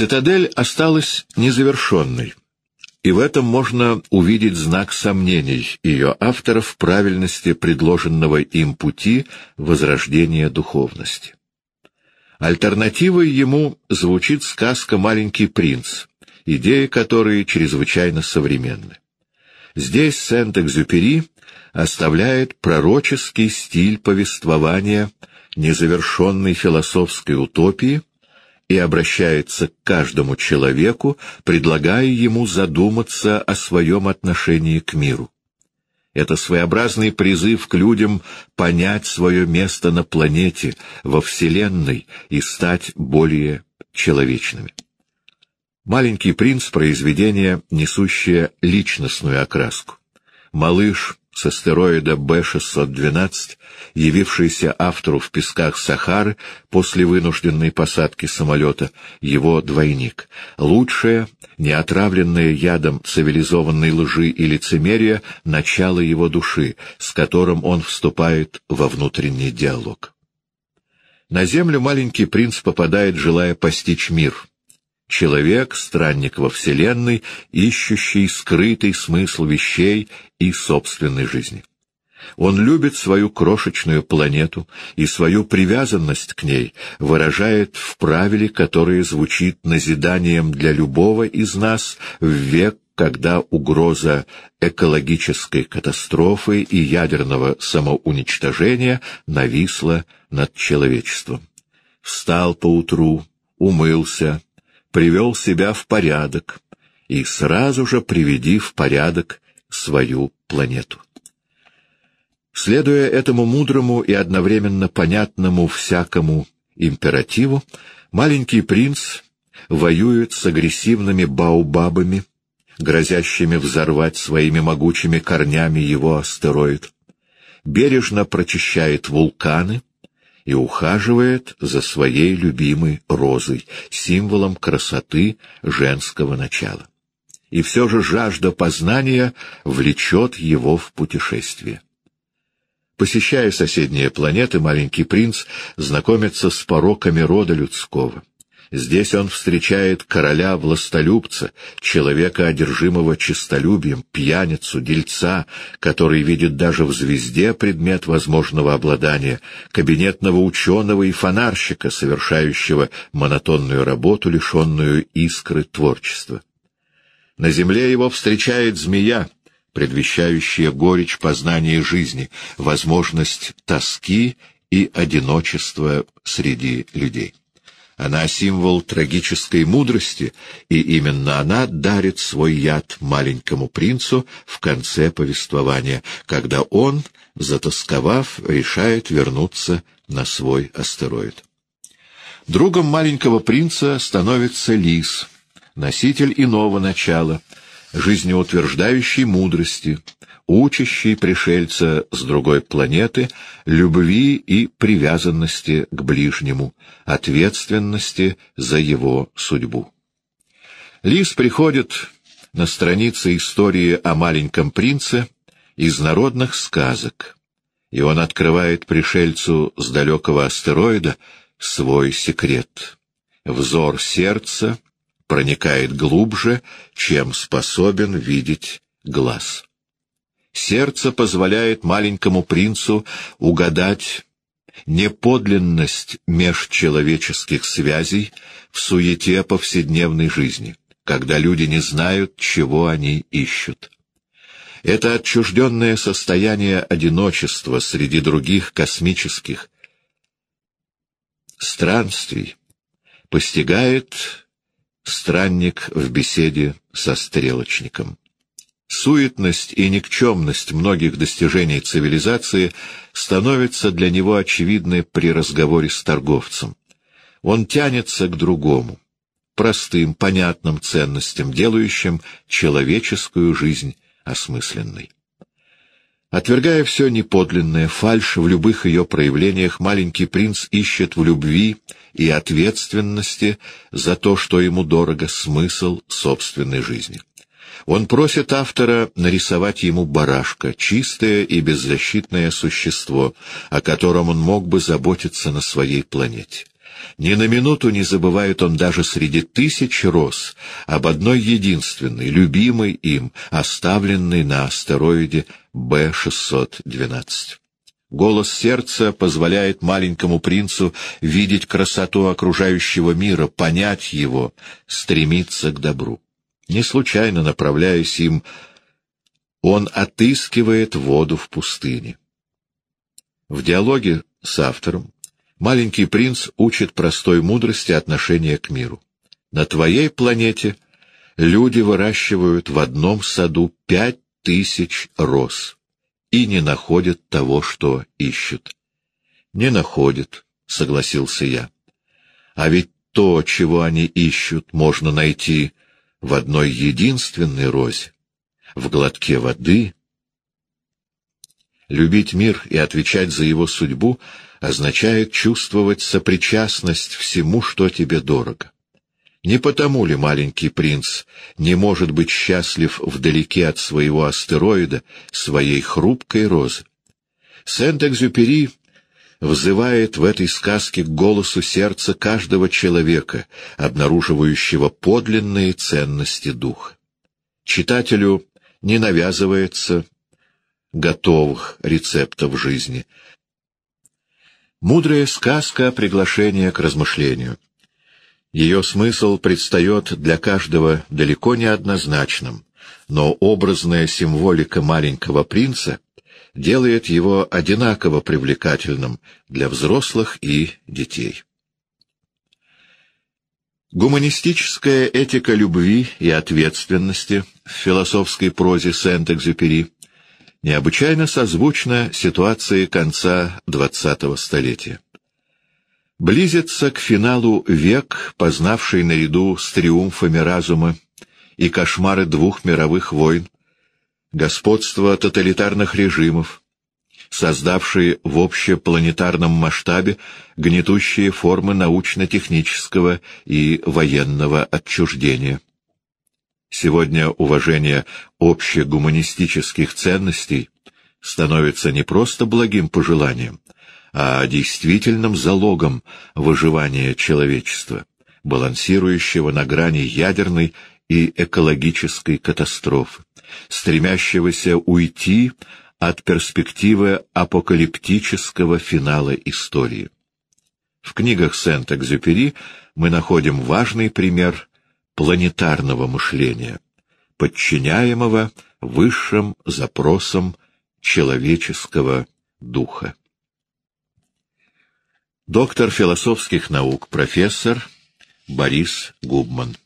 Цитадель осталась незавершенной, и в этом можно увидеть знак сомнений ее авторов в правильности предложенного им пути возрождения духовности. Альтернативой ему звучит сказка «Маленький принц», идеи которой чрезвычайно современны. Здесь Сент-Экзюпери оставляет пророческий стиль повествования незавершенной философской утопии и обращается к каждому человеку, предлагая ему задуматься о своем отношении к миру. Это своеобразный призыв к людям понять свое место на планете, во Вселенной и стать более человечными. «Маленький принц» — произведение, несущее личностную окраску. Малыш с астероида Б-612, явившийся автору в песках Сахары после вынужденной посадки самолета, его двойник. Лучшее, не отравленное ядом цивилизованной лжи и лицемерия, начало его души, с которым он вступает во внутренний диалог. На землю маленький принц попадает, желая постичь мир — Человек — странник во Вселенной, ищущий скрытый смысл вещей и собственной жизни. Он любит свою крошечную планету и свою привязанность к ней выражает в правиле, которое звучит назиданием для любого из нас в век, когда угроза экологической катастрофы и ядерного самоуничтожения нависла над человечеством. Встал поутру, умылся, привел себя в порядок и сразу же приведи в порядок свою планету. Следуя этому мудрому и одновременно понятному всякому императиву, маленький принц воюет с агрессивными баубабами, грозящими взорвать своими могучими корнями его астероид, бережно прочищает вулканы, и ухаживает за своей любимой розой, символом красоты женского начала. И все же жажда познания влечет его в путешествие. Посещая соседние планеты, маленький принц знакомится с пороками рода людского. Здесь он встречает короля-властолюбца, человека, одержимого честолюбием, пьяницу, дельца, который видит даже в звезде предмет возможного обладания, кабинетного ученого и фонарщика, совершающего монотонную работу, лишенную искры творчества. На земле его встречает змея, предвещающая горечь познания жизни, возможность тоски и одиночества среди людей. Она символ трагической мудрости, и именно она дарит свой яд маленькому принцу в конце повествования, когда он, затасковав, решает вернуться на свой астероид. Другом маленького принца становится лис, носитель иного начала, жизнеутверждающей мудрости, учащий пришельца с другой планеты любви и привязанности к ближнему, ответственности за его судьбу. Лис приходит на страницы истории о маленьком принце из народных сказок, и он открывает пришельцу с далекого астероида свой секрет. Взор сердца проникает глубже, чем способен видеть глаз. Сердце позволяет маленькому принцу угадать неподлинность межчеловеческих связей в суете повседневной жизни, когда люди не знают, чего они ищут. Это отчужденное состояние одиночества среди других космических странствий постигает странник в беседе со стрелочником. Суетность и никчемность многих достижений цивилизации становятся для него очевидны при разговоре с торговцем. Он тянется к другому, простым, понятным ценностям, делающим человеческую жизнь осмысленной. Отвергая все неподлинное, фальшь в любых ее проявлениях, маленький принц ищет в любви и ответственности за то, что ему дорого, смысл собственной жизни. Он просит автора нарисовать ему барашка, чистое и беззащитное существо, о котором он мог бы заботиться на своей планете. Ни на минуту не забывает он даже среди тысяч роз об одной единственной, любимой им, оставленной на астероиде Б-612. Голос сердца позволяет маленькому принцу видеть красоту окружающего мира, понять его, стремиться к добру. Не случайно направляясь им, он отыскивает воду в пустыне. В диалоге с автором маленький принц учит простой мудрости отношения к миру. На твоей планете люди выращивают в одном саду пять тысяч роз и не находят того, что ищут. — Не находят, — согласился я. — А ведь то, чего они ищут, можно найти в одной единственной розе, в глотке воды. Любить мир и отвечать за его судьбу означает чувствовать сопричастность всему, что тебе дорого. Не потому ли маленький принц не может быть счастлив вдалеке от своего астероида, своей хрупкой розы? Сент-Экзюпери взывает в этой сказке к голосу сердца каждого человека, обнаруживающего подлинные ценности духа. Читателю не навязывается готовых рецептов жизни. Мудрая сказка — приглашение к размышлению — ее смысл предстает для каждого далеко не однозначным, но образная символика маленького принца делает его одинаково привлекательным для взрослых и детей. Гуманистическая этика любви и ответственности в философской прозе Сент-Экзюпери необычайно созвучна ситуации конца XX столетия. Близится к финалу век, познавший наряду с триумфами разума и кошмары двух мировых войн, господство тоталитарных режимов, создавшие в общепланетарном масштабе гнетущие формы научно-технического и военного отчуждения. Сегодня уважение общегуманистических ценностей становится не просто благим пожеланием, а действительным залогом выживания человечества, балансирующего на грани ядерной и экологической катастрофы, стремящегося уйти от перспективы апокалиптического финала истории. В книгах Сент-Экзюпери мы находим важный пример планетарного мышления, подчиняемого высшим запросам человеческого духа. Доктор философских наук, профессор Борис Губман.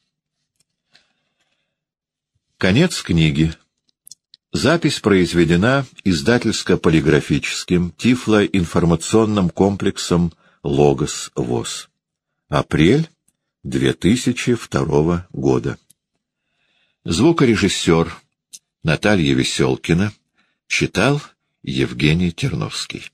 Конец книги. Запись произведена издательско-полиграфическим тифлоинформационным комплексом «Логос ВОЗ». Апрель 2002 года. Звукорежиссер Наталья Веселкина читал Евгений Терновский.